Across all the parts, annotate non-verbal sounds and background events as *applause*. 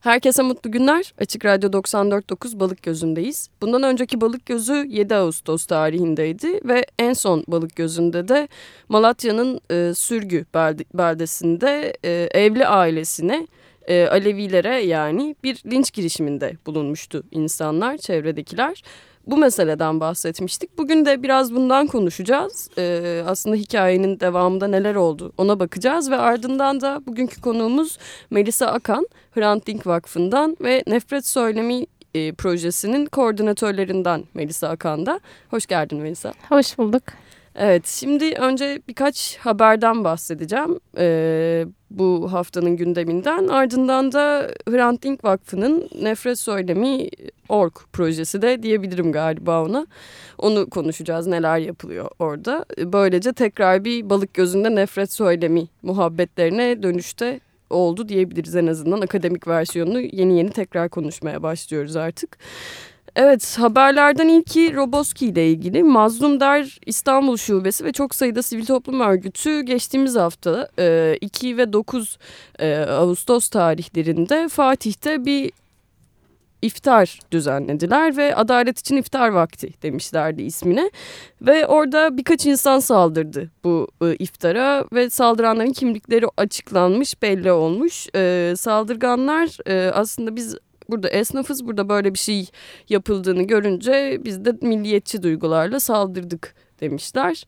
Herkese mutlu günler. Açık Radyo 94.9 Balık Gözü'ndeyiz. Bundan önceki Balık Gözü 7 Ağustos tarihindeydi ve en son Balık Gözü'nde de Malatya'nın e, Sürgü belde, beldesinde e, evli ailesine e, Alevilere yani bir linç girişiminde bulunmuştu insanlar, çevredekiler bu meseleden bahsetmiştik. Bugün de biraz bundan konuşacağız. Ee, aslında hikayenin devamında neler oldu ona bakacağız ve ardından da bugünkü konuğumuz Melisa Akan, Hrant Dink Vakfı'ndan ve Nefret Söylemi e, projesinin koordinatörlerinden Melisa Akan'da. Hoş geldin Melisa. Hoş bulduk. Evet, şimdi önce birkaç haberden bahsedeceğim ee, bu haftanın gündeminden. Ardından da Hrant Dink Vakfı'nın Nefret Söylemi Org projesi de diyebilirim galiba ona. Onu konuşacağız, neler yapılıyor orada. Böylece tekrar bir balık gözünde nefret söylemi muhabbetlerine dönüşte oldu diyebiliriz en azından. Akademik versiyonunu yeni yeni tekrar konuşmaya başlıyoruz artık. Evet haberlerden ilki Roboski ile ilgili Mazlum Der İstanbul Şubesi ve çok sayıda sivil toplum örgütü geçtiğimiz hafta 2 ve 9 Ağustos tarihlerinde Fatih'te bir iftar düzenlediler ve adalet için iftar vakti demişlerdi ismine. Ve orada birkaç insan saldırdı bu e, iftara ve saldıranların kimlikleri açıklanmış belli olmuş. E, saldırganlar e, aslında biz burada esnafız burada böyle bir şey yapıldığını görünce biz de milliyetçi duygularla saldırdık demişler.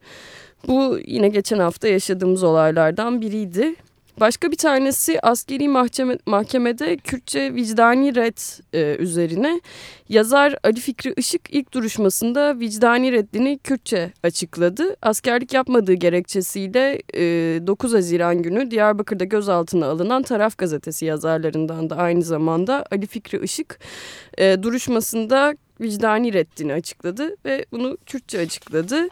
Bu yine geçen hafta yaşadığımız olaylardan biriydi. Başka bir tanesi askeri mahkeme, mahkemede Kürtçe vicdani red e, üzerine yazar Ali Fikri Işık ilk duruşmasında vicdani reddini Kürtçe açıkladı. Askerlik yapmadığı gerekçesiyle e, 9 Haziran günü Diyarbakır'da gözaltına alınan Taraf Gazetesi yazarlarından da aynı zamanda Ali Fikri Işık e, duruşmasında vicdani reddini açıkladı ve bunu Kürtçe açıkladı.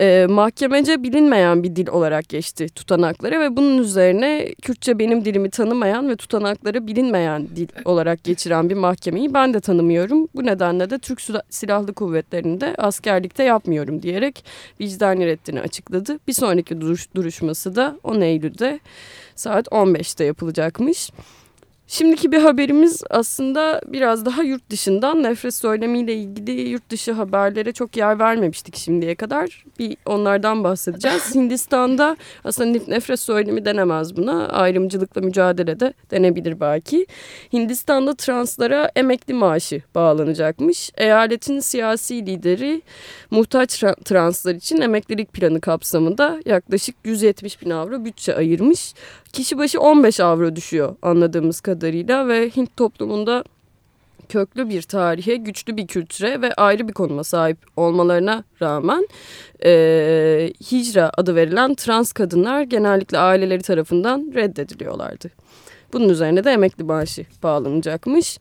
E, mahkemece bilinmeyen bir dil olarak geçti tutanakları ve bunun üzerine Kürtçe benim dilimi tanımayan ve tutanakları bilinmeyen dil olarak geçiren bir mahkemeyi ben de tanımıyorum. Bu nedenle de Türk Silahlı Kuvvetleri'nde askerlikte yapmıyorum diyerek vicdani reddini açıkladı. Bir sonraki duruş, duruşması da 10 Eylül'de saat 15'te yapılacakmış. Şimdiki bir haberimiz aslında biraz daha yurt dışından nefret söylemiyle ilgili yurt dışı haberlere çok yer vermemiştik şimdiye kadar. Bir onlardan bahsedeceğiz. *laughs* Hindistan'da aslında nefret söylemi denemez buna. Ayrımcılıkla mücadelede denebilir belki. Hindistan'da translara emekli maaşı bağlanacakmış. Eyaletin siyasi lideri muhtaç translar için emeklilik planı kapsamında yaklaşık 170 bin avro bütçe ayırmış. Kişi başı 15 avro düşüyor anladığımız kadarıyla ve Hint toplumunda köklü bir tarihe, güçlü bir kültüre ve ayrı bir konuma sahip olmalarına rağmen e, hicra adı verilen trans kadınlar genellikle aileleri tarafından reddediliyorlardı. Bunun üzerine de emekli maaşı bağlanacakmış.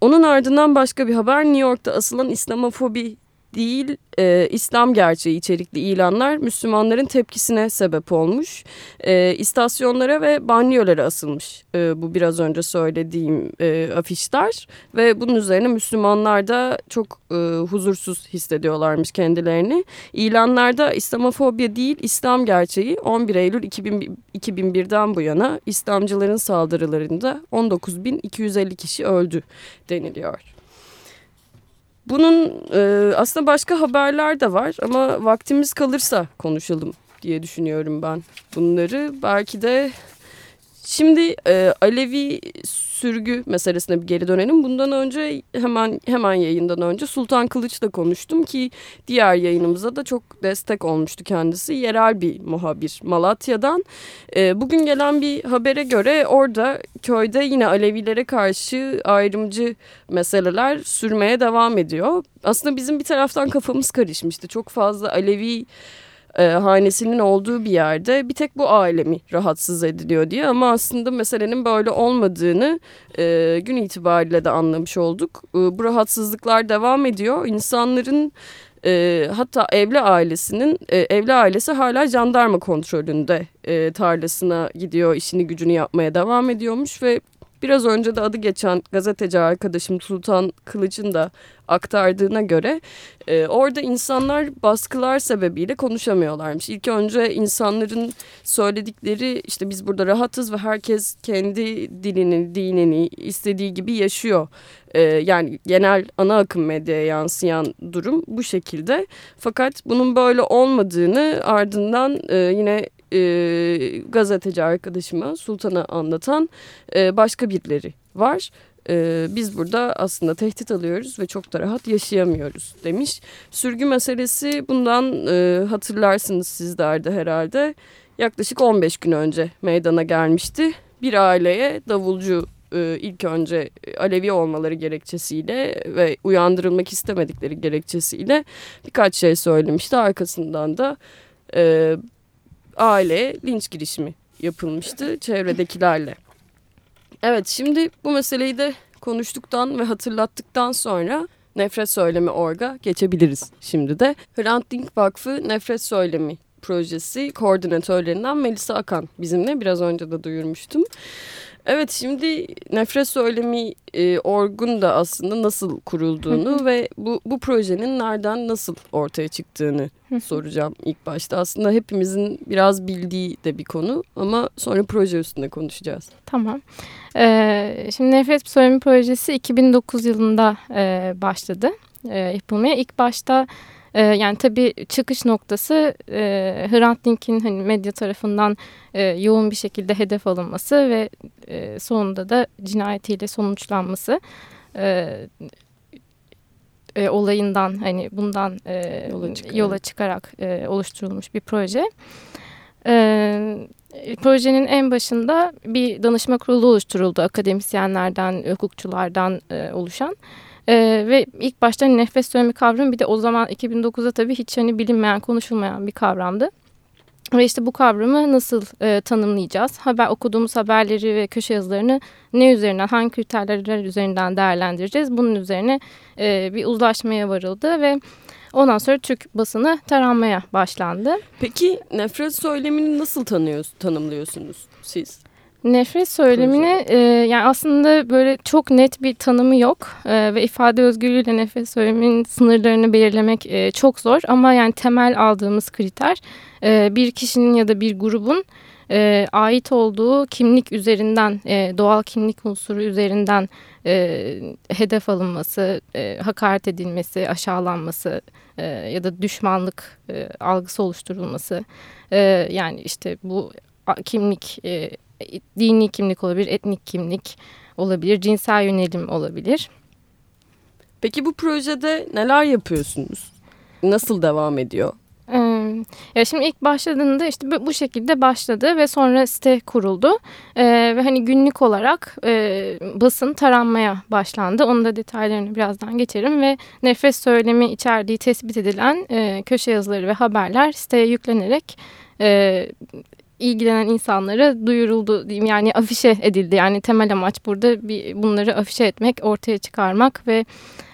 Onun ardından başka bir haber New York'ta asılan İslamofobi değil e, İslam gerçeği içerikli ilanlar Müslümanların tepkisine sebep olmuş. E, istasyonlara ve banyolara asılmış e, bu biraz önce söylediğim e, afişler ve bunun üzerine Müslümanlar da çok e, huzursuz hissediyorlarmış kendilerini. İlanlarda İslamofobya değil İslam gerçeği 11 Eylül 2000, 2001'den bu yana İslamcıların saldırılarında 19.250 kişi öldü deniliyor. Bunun e, aslında başka haberler de var ama vaktimiz kalırsa konuşalım diye düşünüyorum ben bunları. Belki de şimdi e, Alevi sürgü meselesine bir geri dönelim. Bundan önce hemen hemen yayından önce Sultan Kılıç'la konuştum ki diğer yayınımıza da çok destek olmuştu kendisi. Yerel bir muhabir Malatya'dan. E, bugün gelen bir habere göre orada köyde yine Alevilere karşı ayrımcı meseleler sürmeye devam ediyor. Aslında bizim bir taraftan kafamız karışmıştı. Çok fazla Alevi e, hanesinin olduğu bir yerde bir tek bu aile mi rahatsız ediliyor diye ama aslında meselenin böyle olmadığını e, gün itibariyle de anlamış olduk. E, bu rahatsızlıklar devam ediyor. İnsanların e, hatta evli ailesinin e, evli ailesi hala jandarma kontrolünde e, tarlasına gidiyor işini gücünü yapmaya devam ediyormuş ve biraz önce de adı geçen gazeteci arkadaşım Sultan Kılıç'ın da aktardığına göre e, orada insanlar baskılar sebebiyle konuşamıyorlarmış. İlk önce insanların söyledikleri işte biz burada rahatız ve herkes kendi dilini, dinini istediği gibi yaşıyor. E, yani genel ana akım medyaya yansıyan durum bu şekilde. Fakat bunun böyle olmadığını ardından e, yine e, gazeteci arkadaşıma Sultan'a anlatan e, başka birileri var. E, biz burada aslında tehdit alıyoruz ve çok da rahat yaşayamıyoruz demiş. Sürgü meselesi bundan e, hatırlarsınız sizler de herhalde yaklaşık 15 gün önce meydana gelmişti. Bir aileye davulcu e, ilk önce Alevi olmaları gerekçesiyle ve uyandırılmak istemedikleri gerekçesiyle birkaç şey söylemişti. Arkasından da e, aileye linç girişimi yapılmıştı çevredekilerle. Evet şimdi bu meseleyi de konuştuktan ve hatırlattıktan sonra Nefret Söylemi Org'a geçebiliriz şimdi de. Hrant Dink Vakfı Nefret Söylemi projesi koordinatörlerinden Melisa Akan bizimle biraz önce de duyurmuştum. Evet şimdi nefret söylemi e, orgun da aslında nasıl kurulduğunu ve bu, bu projenin nereden nasıl ortaya çıktığını soracağım ilk başta. Aslında hepimizin biraz bildiği de bir konu ama sonra proje üstünde konuşacağız. Tamam. Ee, şimdi Nefret Söylemi Projesi 2009 yılında e, başladı e, yapılmaya. İlk başta e, yani tabii çıkış noktası e, Hrant Dink'in hani medya tarafından e, yoğun bir şekilde hedef alınması ve e, sonunda da cinayetiyle sonuçlanması. E, e, olayından hani bundan e, yola, çıkarak. yola çıkarak e, oluşturulmuş bir proje. E, projenin en başında bir danışma kurulu oluşturuldu akademisyenlerden, hukukçulardan e, oluşan. Ee, ve ilk başta nefes söylemi kavramı bir de o zaman 2009'da tabii hiç hani bilinmeyen, konuşulmayan bir kavramdı. Ve işte bu kavramı nasıl e, tanımlayacağız? Haber okuduğumuz haberleri ve köşe yazılarını ne üzerinden, hangi kriterler üzerinden değerlendireceğiz? Bunun üzerine e, bir uzlaşmaya varıldı ve ondan sonra Türk basını taranmaya başlandı. Peki nefret söylemini nasıl tanıyoruz, tanımlıyorsunuz siz? Nefret söylemini e, yani aslında böyle çok net bir tanımı yok. E, ve ifade özgürlüğüyle nefret söyleminin sınırlarını belirlemek e, çok zor. Ama yani temel aldığımız kriter e, bir kişinin ya da bir grubun e, ait olduğu kimlik üzerinden e, doğal kimlik unsuru üzerinden e, hedef alınması, e, hakaret edilmesi, aşağılanması e, ya da düşmanlık e, algısı oluşturulması. E, yani işte bu kimlik e, dini kimlik olabilir, etnik kimlik olabilir, cinsel yönelim olabilir. Peki bu projede neler yapıyorsunuz? Nasıl devam ediyor? ya şimdi ilk başladığında işte bu şekilde başladı ve sonra site kuruldu ee, ve hani günlük olarak e, basın taranmaya başlandı. Onun da detaylarını birazdan geçerim ve nefes söylemi içerdiği tespit edilen e, köşe yazıları ve haberler siteye yüklenerek e, ilgilenen insanlara duyuruldu diyeyim yani afişe edildi. Yani temel amaç burada bir bunları afişe etmek, ortaya çıkarmak ve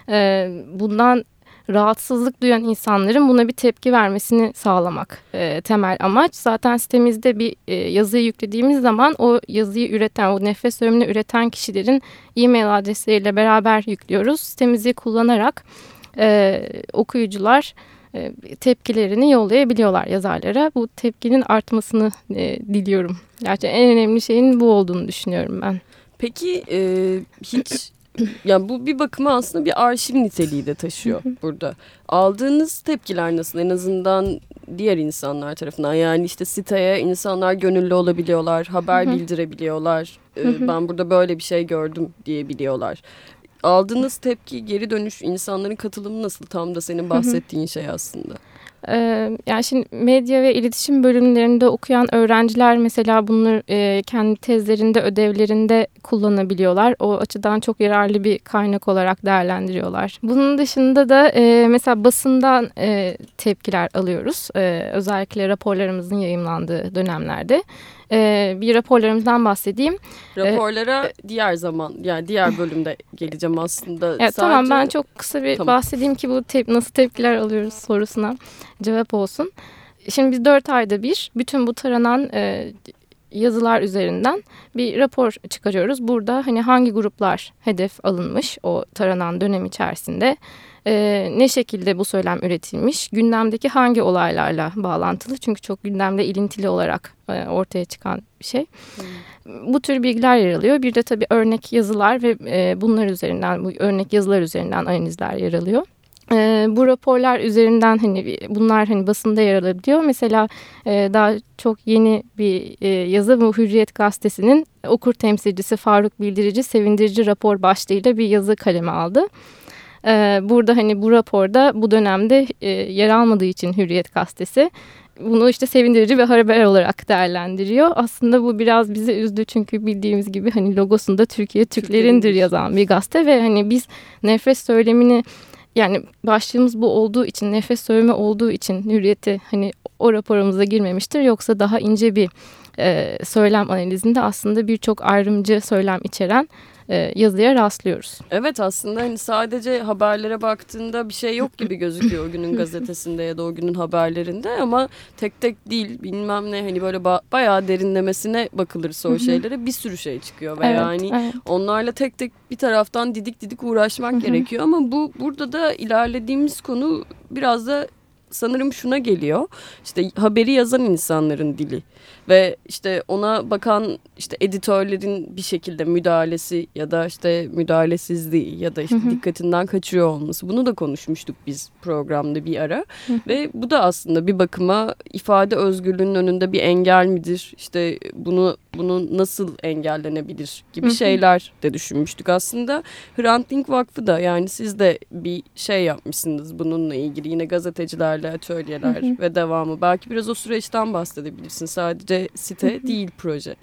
e, bundan rahatsızlık duyan insanların buna bir tepki vermesini sağlamak e, temel amaç. Zaten sitemizde bir e, yazıyı yüklediğimiz zaman o yazıyı üreten, o nefes söylemini üreten kişilerin e-mail adresleriyle beraber yüklüyoruz. Sitemizi kullanarak e, okuyucular e, tepkilerini yollayabiliyorlar yazarlara. Bu tepkinin artmasını e, diliyorum. Gerçekten en önemli şeyin bu olduğunu düşünüyorum ben. Peki e, hiç *clears throat* yani bu bir bakıma aslında bir arşiv niteliği de taşıyor burada. Aldığınız tepkiler nasıl en azından diğer insanlar tarafından yani işte siteye insanlar gönüllü olabiliyorlar, haber bildirebiliyorlar. Ee, ben burada böyle bir şey gördüm diyebiliyorlar aldığınız tepki, geri dönüş, insanların katılımı nasıl? Tam da senin bahsettiğin şey aslında. Ee, yani şimdi medya ve iletişim bölümlerinde okuyan öğrenciler mesela e, kendi tezlerinde, ödevlerinde kullanabiliyorlar. O açıdan çok yararlı bir kaynak olarak değerlendiriyorlar. Bunun dışında da e, mesela basından e, tepkiler alıyoruz. Özellikle raporlarımızın yayınlandığı dönemlerde e, bir raporlarımızdan bahsedeyim. Ee, Raporlara ee, diğer zaman yani diğer bölümde geleceğim aslında. Evet, Sadece... Tamam ben çok kısa bir tamam. bahsedeyim ki bu tep nasıl tepkiler alıyoruz sorusuna cevap olsun. Şimdi biz dört ayda bir bütün bu taranan e, yazılar üzerinden bir rapor çıkarıyoruz. Burada hani hangi gruplar hedef alınmış o taranan dönem içerisinde e, ne şekilde bu söylem üretilmiş, gündemdeki hangi olaylarla bağlantılı çünkü çok gündemle ilintili olarak e, ortaya çıkan bir şey. Hmm. Bu tür bilgiler yer alıyor. Bir de tabii örnek yazılar ve e, bunlar üzerinden, bu örnek yazılar üzerinden analizler yer alıyor. E, bu raporlar üzerinden hani bunlar hani basında yer alabiliyor. Mesela e, daha çok yeni bir e, yazı bu Hürriyet Gazetesi'nin okur temsilcisi Faruk Bildirici sevindirici rapor başlığıyla bir yazı kaleme aldı. E, burada hani bu raporda bu dönemde e, yer almadığı için Hürriyet Gazetesi bunu işte sevindirici bir haber olarak değerlendiriyor. Aslında bu biraz bizi üzdü çünkü bildiğimiz gibi hani logosunda Türkiye Türklerindir yazan bir gazete ve hani biz nefret söylemini yani başlığımız bu olduğu için nefes söyleme olduğu için hürriyeti hani o raporumuza girmemiştir. Yoksa daha ince bir e, söylem analizinde aslında birçok ayrımcı söylem içeren e, yazıya rastlıyoruz. Evet aslında hani sadece haberlere baktığında bir şey yok gibi gözüküyor o günün gazetesinde ya da o günün haberlerinde ama tek tek değil bilmem ne hani böyle ba bayağı derinlemesine bakılırsa o şeylere bir sürü şey çıkıyor ve evet, yani evet. onlarla tek tek bir taraftan didik didik uğraşmak gerekiyor ama bu burada da ilerlediğimiz konu biraz da sanırım şuna geliyor. İşte haberi yazan insanların dili ve işte ona bakan işte editörlerin bir şekilde müdahalesi ya da işte müdahalesizliği ya da işte hı hı. dikkatinden kaçıyor olması. Bunu da konuşmuştuk biz programda bir ara. Hı hı. Ve bu da aslında bir bakıma ifade özgürlüğünün önünde bir engel midir? İşte bunu bunu nasıl engellenebilir gibi hı hı. şeyler de düşünmüştük aslında. Hrant Dink Vakfı da yani siz de bir şey yapmışsınız bununla ilgili yine gazetecilerle atölyeler hı hı. ve devamı. Belki biraz o süreçten bahsedebilirsin. Sadece site değil proje.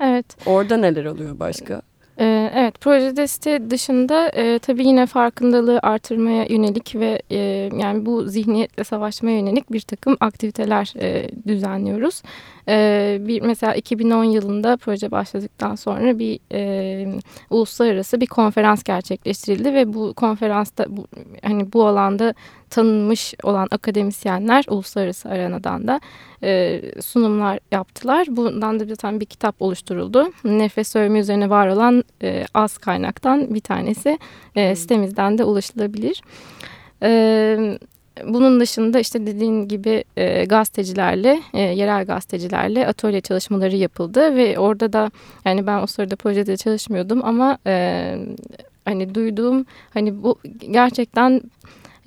evet. Orada neler oluyor başka? Ee, evet, projede site dışında e, tabii yine farkındalığı artırmaya yönelik ve e, yani bu zihniyetle savaşmaya yönelik bir takım aktiviteler e, düzenliyoruz. E, bir mesela 2010 yılında proje başladıktan sonra bir e, uluslararası bir konferans gerçekleştirildi ve bu konferansta bu, hani bu alanda tanınmış olan akademisyenler uluslararası aranadan da e, sunumlar yaptılar. Bundan da zaten bir kitap oluşturuldu. Nefes söyleme üzerine var olan e, az kaynaktan bir tanesi e, sitemizden de ulaşılabilir. E, bunun dışında işte dediğin gibi e, gazetecilerle, e, yerel gazetecilerle atölye çalışmaları yapıldı ve orada da yani ben o sırada projede çalışmıyordum ama e, hani duyduğum hani bu gerçekten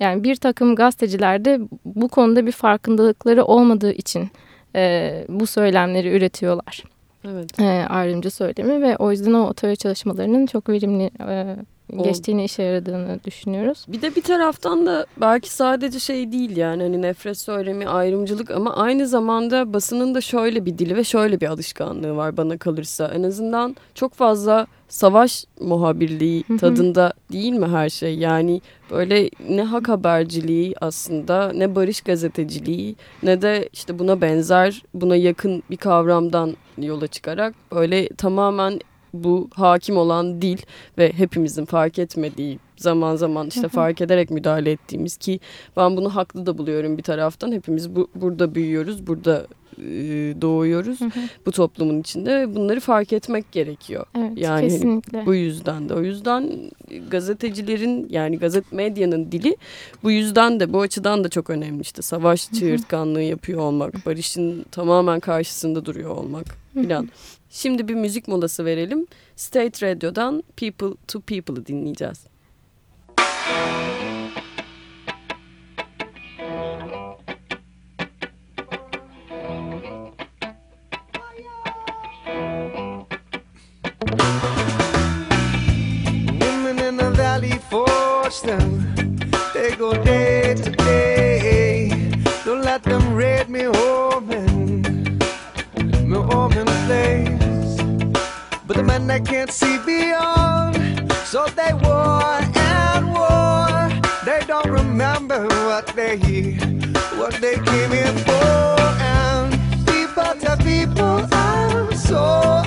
yani bir takım gazetecilerde bu konuda bir farkındalıkları olmadığı için e, bu söylemleri üretiyorlar. Evet. E, ayrımcı söylemi ve o yüzden o atölye çalışmalarının çok verimli e, geçtiğini işe yaradığını düşünüyoruz. Bir de bir taraftan da belki sadece şey değil yani hani nefret söylemi, ayrımcılık ama aynı zamanda basının da şöyle bir dili ve şöyle bir alışkanlığı var bana kalırsa. En azından çok fazla savaş muhabirliği tadında değil mi her şey? Yani böyle ne hak haberciliği aslında ne barış gazeteciliği ne de işte buna benzer buna yakın bir kavramdan yola çıkarak böyle tamamen bu hakim olan dil ve hepimizin fark etmediği zaman zaman işte fark ederek müdahale ettiğimiz ki ben bunu haklı da buluyorum bir taraftan. Hepimiz bu, burada büyüyoruz, burada e, doğuyoruz bu toplumun içinde bunları fark etmek gerekiyor. Evet, yani kesinlikle. bu yüzden de o yüzden gazetecilerin yani gazet medyanın dili bu yüzden de bu açıdan da çok önemli işte savaş çığırtkanlığı yapıyor olmak, barışın tamamen karşısında duruyor olmak filan. Şimdi bir müzik molası verelim. State Radio'dan People to People'ı dinleyeceğiz. Women them. They go day to day. Don't let them raid me home and me home in place. But the men they can't see beyond, so they war and war. They don't remember what they what they came here for. And people to people are so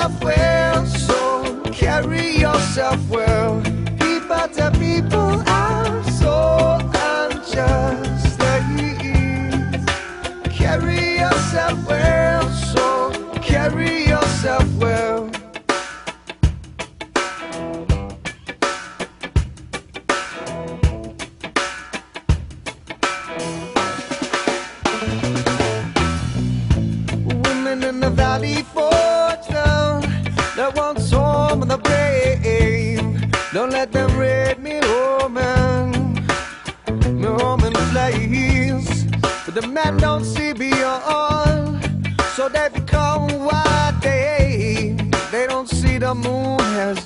yourself well, so carry yourself well. People to people are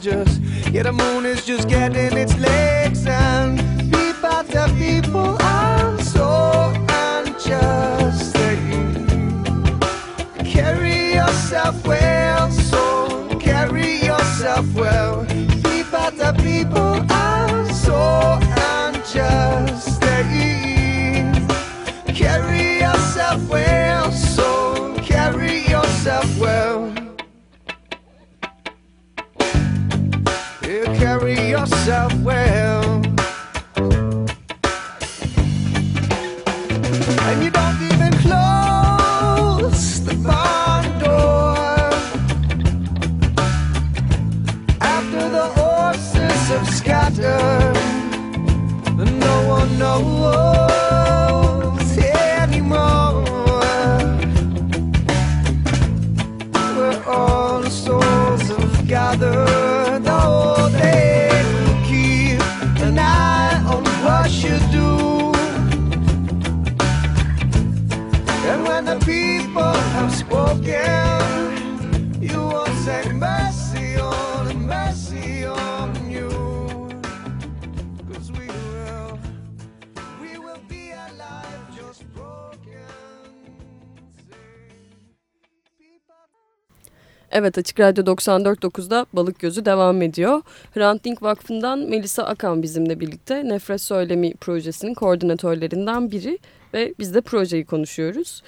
just, yeah, the moon is just getting its legs yourself where Evet Açık Radyo 94.9'da Balık Gözü devam ediyor. Hrant Dink Vakfı'ndan Melisa Akan bizimle birlikte Nefret Söylemi projesinin koordinatörlerinden biri ve biz de projeyi konuşuyoruz.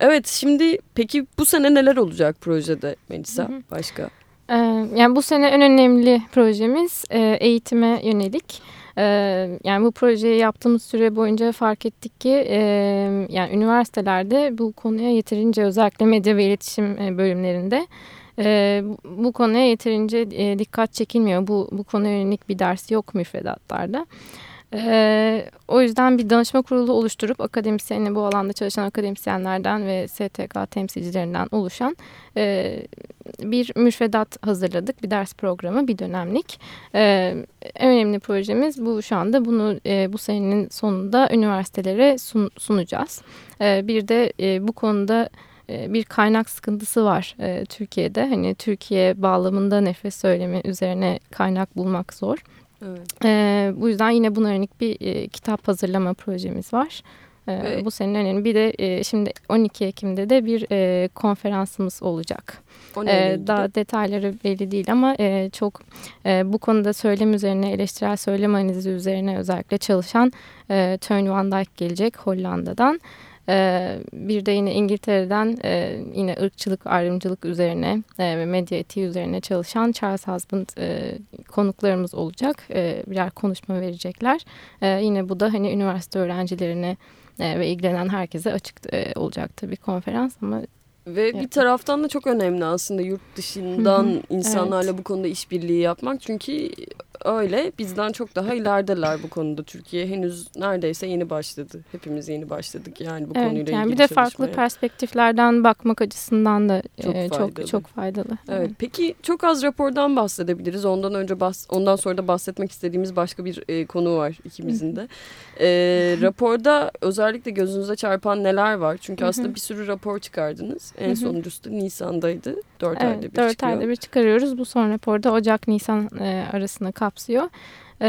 Evet şimdi peki bu sene neler olacak projede Melisa başka? Ee, yani bu sene en önemli projemiz e, eğitime yönelik. Yani bu projeyi yaptığımız süre boyunca fark ettik ki e, yani üniversitelerde bu konuya yeterince özellikle medya ve iletişim bölümlerinde e, bu- konuya yeterince dikkat çekilmiyor. Bu, bu konuya yönelik bir ders yok müfredatlarda. Ee, o yüzden bir danışma kurulu oluşturup akademisyenle bu alanda çalışan akademisyenlerden ve STK temsilcilerinden oluşan e, bir müfredat hazırladık. Bir ders programı, bir dönemlik. Ee, en önemli projemiz bu şu anda. Bunu e, bu senenin sonunda üniversitelere sun- sunacağız. Ee, bir de e, bu konuda e, bir kaynak sıkıntısı var e, Türkiye'de. Hani Türkiye bağlamında nefes söylemi üzerine kaynak bulmak zor. Evet. Ee, bu yüzden yine buna yönelik bir e, kitap hazırlama projemiz var. Ee, Ve- Bu senin önemli. Bir de e, şimdi 12 Ekim'de de bir e, konferansımız olacak. İlgili? daha detayları belli değil ama e, çok e, bu konuda söylem üzerine, eleştirel söylem analizi üzerine özellikle çalışan e, Turn Van Dijk gelecek Hollanda'dan. E, bir de yine İngiltere'den e, yine ırkçılık, ayrımcılık üzerine e, ve medya etiği üzerine çalışan Charles Husband e, konuklarımız olacak. E, birer konuşma verecekler. E, yine bu da hani üniversite öğrencilerine e, ve ilgilenen herkese açık e, olacak tabii konferans ama Ve bir Evet. taraftan da çok önemli aslında yurt dışından Hı hı, insanlarla bu konuda işbirliği yapmak. Çünkü öyle bizden çok daha ilerideler bu konuda. Türkiye henüz neredeyse yeni başladı. Hepimiz yeni başladık yani bu Evet, konuyla yani ilgili bir de farklı çalışmaya. perspektiflerden bakmak açısından da Çok e, faydalı. çok çok faydalı. Evet. Peki çok az rapordan bahsedebiliriz. Ondan önce bahs ondan sonra da bahsetmek istediğimiz başka bir e, konu var ikimizin de. E, raporda özellikle gözünüze çarpan neler var? Çünkü aslında bir sürü rapor çıkardınız. En sonuncusu da Nisan'daydı. Dört ayda bir Evet, dört çıkıyor. ayda bir çıkarıyoruz. Bu son raporda Ocak-Nisan e, arasını kapsıyor. E,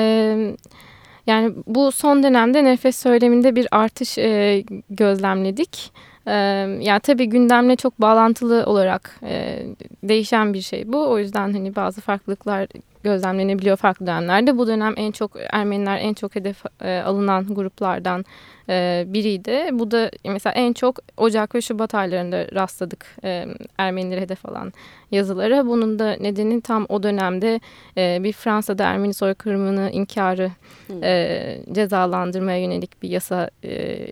yani bu son dönemde nefes söyleminde bir artış e, gözlemledik. E, yani tabii gündemle çok bağlantılı olarak e, değişen bir şey bu. O yüzden hani bazı farklılıklar gözlemlenebiliyor farklı dönemlerde. Bu dönem en çok Ermeniler en çok hedef e, alınan gruplardan e, biriydi. Bu da mesela en çok Ocak ve Şubat aylarında rastladık e, Ermenileri hedef alan yazılara. Bunun da nedeni tam o dönemde e, bir Fransa'da Ermeni soykırımını inkarı e, cezalandırmaya yönelik bir yasa e,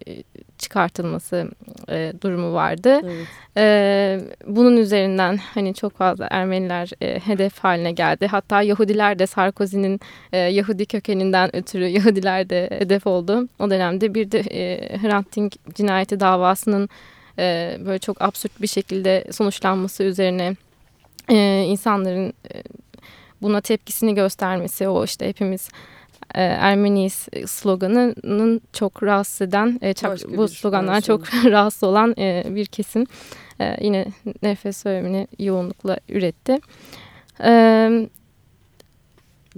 çıkartılması e, durumu vardı. Evet. Ee, bunun üzerinden hani çok fazla Ermeniler e, hedef haline geldi. Hatta Yahudiler de Sarkozy'nin e, Yahudi kökeninden ötürü Yahudiler de hedef oldu. O dönemde bir de e, Hrant Dink cinayeti davasının e, böyle çok absürt bir şekilde sonuçlanması üzerine e, insanların e, buna tepkisini göstermesi o işte hepimiz e, Ermeniyiz sloganının çok rahatsız eden, e, çok, bu sloganlar çok *laughs* rahatsız olan e, bir kesim e, yine nefes söylemini yoğunlukla üretti. E,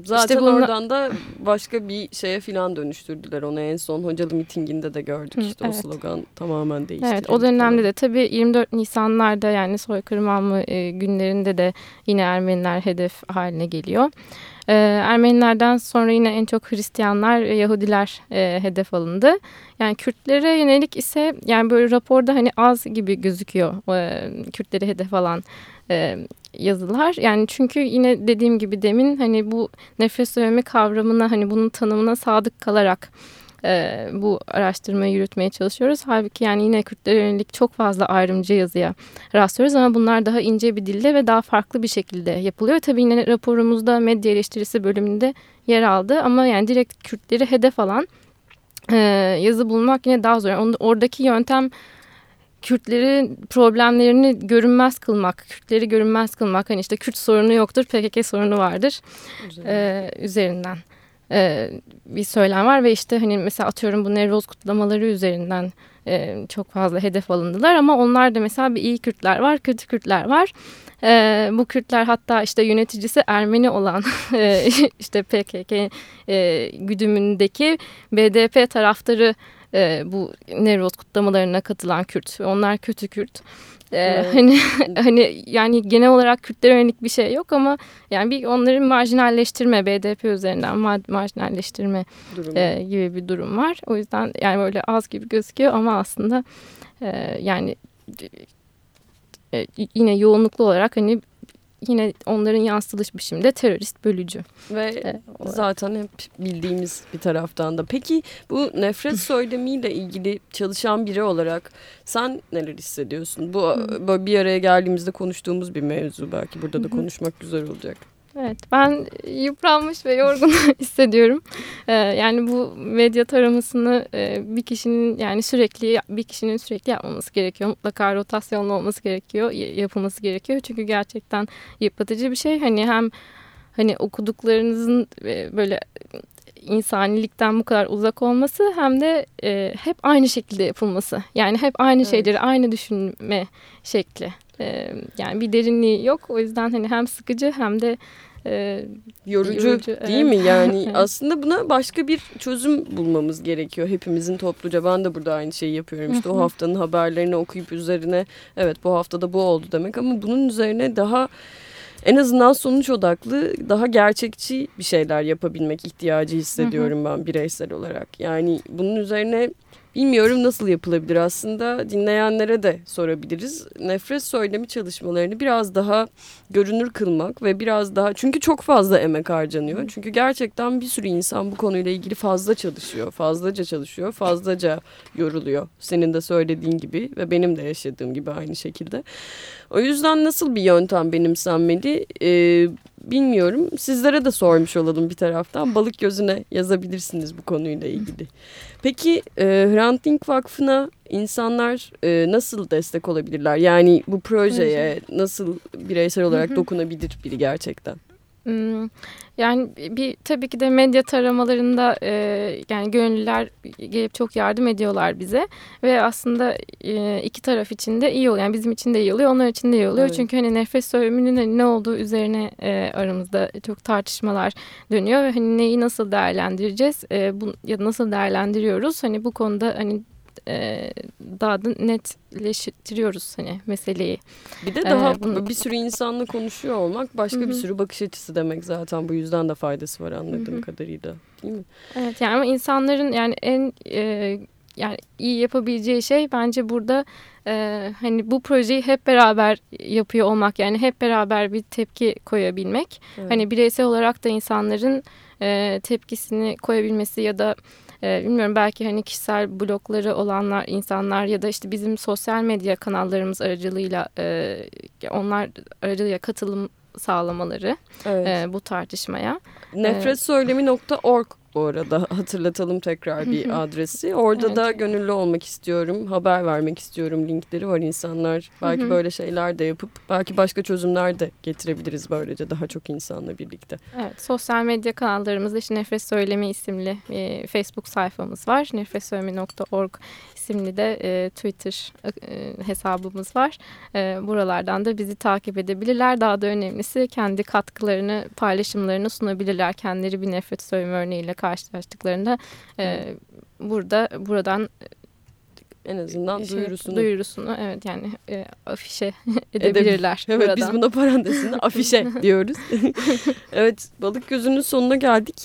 Zaten işte oradan da başka bir şeye filan dönüştürdüler onu en son hocalı mitinginde de gördük işte evet. o slogan tamamen değişti. Evet o dönemde de tabii 24 Nisanlarda yani soykırım alma e, günlerinde de yine Ermeniler hedef haline geliyor. E, Ermenilerden sonra yine en çok Hristiyanlar Yahudiler e, hedef alındı. Yani Kürtlere yönelik ise yani böyle raporda hani az gibi gözüküyor e, Kürtleri hedef alan e, yazılar. Yani çünkü yine dediğim gibi demin hani bu nefret söyleme kavramına hani bunun tanımına sadık kalarak e, bu araştırmayı yürütmeye çalışıyoruz. Halbuki yani yine Kürtlere yönelik çok fazla ayrımcı yazıya rastlıyoruz ama bunlar daha ince bir dilde ve daha farklı bir şekilde yapılıyor. Tabii yine raporumuzda medya eleştirisi bölümünde yer aldı ama yani direkt Kürtleri hedef alan e, yazı bulmak yine daha zor. Yani oradaki yöntem Kürtlerin problemlerini görünmez kılmak, Kürtleri görünmez kılmak. Hani işte Kürt sorunu yoktur, PKK sorunu vardır ee, üzerinden e, bir söylem var ve işte hani mesela atıyorum bu Nevroz kutlamaları üzerinden e, çok fazla hedef alındılar ama onlar da mesela bir iyi Kürtler var, kötü Kürtler var. E, bu Kürtler hatta işte yöneticisi Ermeni olan *laughs* e, işte PKK e, güdümündeki BDP taraftarı e, bu Nevroz kutlamalarına katılan Kürt. Onlar kötü Kürt. Ee, *laughs* hani hani yani genel olarak Kürtlere yönelik bir şey yok ama yani bir onların marjinalleştirme BDP üzerinden marjinalleştirme e, gibi bir durum var. O yüzden yani böyle az gibi gözüküyor ama aslında e, yani e, yine yoğunluklu olarak hani yine onların yansıtılış biçimde terörist bölücü. Ve e, zaten hep bildiğimiz bir taraftan da. Peki bu nefret *laughs* söylemiyle ilgili çalışan biri olarak sen neler hissediyorsun? Bu böyle bir araya geldiğimizde konuştuğumuz bir mevzu belki burada da konuşmak güzel olacak. Evet ben yıpranmış ve yorgun *laughs* hissediyorum. Ee, yani bu medya taramasını e, bir kişinin yani sürekli bir kişinin sürekli yapmaması gerekiyor. Mutlaka rotasyonlu olması gerekiyor, yapılması gerekiyor. Çünkü gerçekten yıpratıcı bir şey. Hani hem hani okuduklarınızın e, böyle insanilikten bu kadar uzak olması hem de e, hep aynı şekilde yapılması. Yani hep aynı evet. şeyleri, aynı düşünme şekli. E, yani bir derinliği yok. O yüzden hani hem sıkıcı hem de e, yorucu, yorucu değil evet. mi? Yani *laughs* aslında buna başka bir çözüm bulmamız gerekiyor hepimizin topluca. Ben de burada aynı şeyi yapıyorum. İşte o haftanın haberlerini okuyup üzerine evet bu haftada bu oldu demek ama bunun üzerine daha en azından sonuç odaklı daha gerçekçi bir şeyler yapabilmek ihtiyacı hissediyorum ben bireysel olarak. Yani bunun üzerine Bilmiyorum nasıl yapılabilir aslında dinleyenlere de sorabiliriz. Nefret söylemi çalışmalarını biraz daha görünür kılmak ve biraz daha çünkü çok fazla emek harcanıyor. Çünkü gerçekten bir sürü insan bu konuyla ilgili fazla çalışıyor, fazlaca çalışıyor, fazlaca yoruluyor. Senin de söylediğin gibi ve benim de yaşadığım gibi aynı şekilde. O yüzden nasıl bir yöntem benimsenmeli ee, bilmiyorum. Sizlere de sormuş olalım bir taraftan. Balık gözüne yazabilirsiniz bu konuyla ilgili. Peki e, Hrant Dink Vakfı'na insanlar e, nasıl destek olabilirler? Yani bu projeye nasıl bireysel olarak dokunabilir biri gerçekten? Hmm, yani bir tabii ki de medya taramalarında e, yani gönüllüler gelip çok yardım ediyorlar bize ve aslında e, iki taraf için de iyi oluyor. Yani bizim için de iyi oluyor, onlar için de iyi oluyor. Evet. Çünkü hani nefes söyleminin ne olduğu üzerine e, aramızda çok tartışmalar dönüyor ve hani neyi nasıl değerlendireceğiz, e, bu ya nasıl değerlendiriyoruz? Hani bu konuda hani e, daha da netleştiriyoruz hani meseleyi. Bir de daha ee, bunu... bir sürü insanla konuşuyor olmak başka Hı-hı. bir sürü bakış açısı demek zaten bu yüzden de faydası var anladığım Hı-hı. kadarıyla değil mi? Evet yani ama insanların yani en e, yani iyi yapabileceği şey bence burada e, hani bu projeyi hep beraber yapıyor olmak yani hep beraber bir tepki koyabilmek. Evet. Hani bireysel olarak da insanların e, tepkisini koyabilmesi ya da e, bilmiyorum belki hani kişisel blokları olanlar insanlar ya da işte bizim sosyal medya kanallarımız aracılığıyla e, onlar aracılığıyla katılım sağlamaları evet. e, bu tartışmaya. Nefretsöylemi.org bu arada *laughs* hatırlatalım tekrar bir adresi. Orada Evet. da gönüllü olmak istiyorum, haber vermek istiyorum. Linkleri var insanlar. Belki böyle şeyler de yapıp belki başka çözümler de getirebiliriz böylece daha çok insanla birlikte. Evet, sosyal medya kanallarımızda işte Nefret Söylemi isimli e, Facebook sayfamız var. nefretsöylemi.org isimli de e, Twitter e, hesabımız var. E, buralardan da bizi takip edebilirler. Daha da önemlisi kendi katkılarını, paylaşımlarını sunabilirler. Kendileri bir nefret söylemi örneğiyle karşılaştıklarında e, burada buradan En azından şey- duyurusunu. duyurusunu evet yani e, afişe *laughs* edebilirler. Evet buradan. biz buna parantezinde *laughs* afişe diyoruz. *laughs* evet balık gözünün sonuna geldik.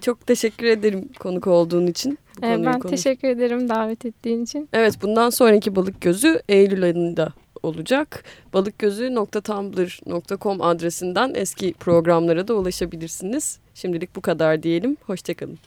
Çok teşekkür ederim konuk olduğun için. E, konuyu ben konuş- teşekkür ederim davet ettiğin için. Evet bundan sonraki balık gözü Eylül ayında olacak. Balıkgözü.tumblr.com adresinden eski programlara da ulaşabilirsiniz. Şimdilik bu kadar diyelim. Hoşçakalın.